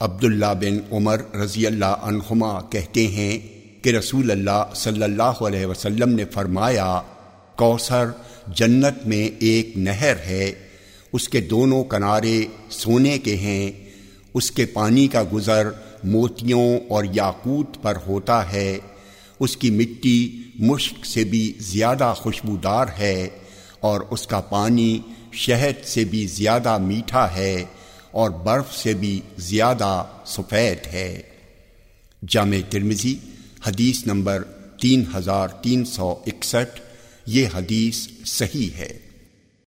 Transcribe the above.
عبداللہ بن عمر رضی اللہ عنہما کہتے ہیں کہ رسول اللہ صلی اللہ علیہ وسلم نے فرمایا، کوثر جنت میں ایک نہر ہے، اس کے دونوں کنارے سونے کے ہیں، اس کے پانی کا گزر موتیوں اور یاقوت پر ہوتا ہے، اس کی مٹی مشک سے بھی زیادہ خوشبودار ہے اور اس کا پانی شہد سے بھی زیادہ میٹھا ہے۔ اور برف سے بھی زیادہ سفید ہے۔ جامع ترمزی حدیث نمبر تین ہزار تین سو اکسٹھ، یہ حدیث صحیح ہے۔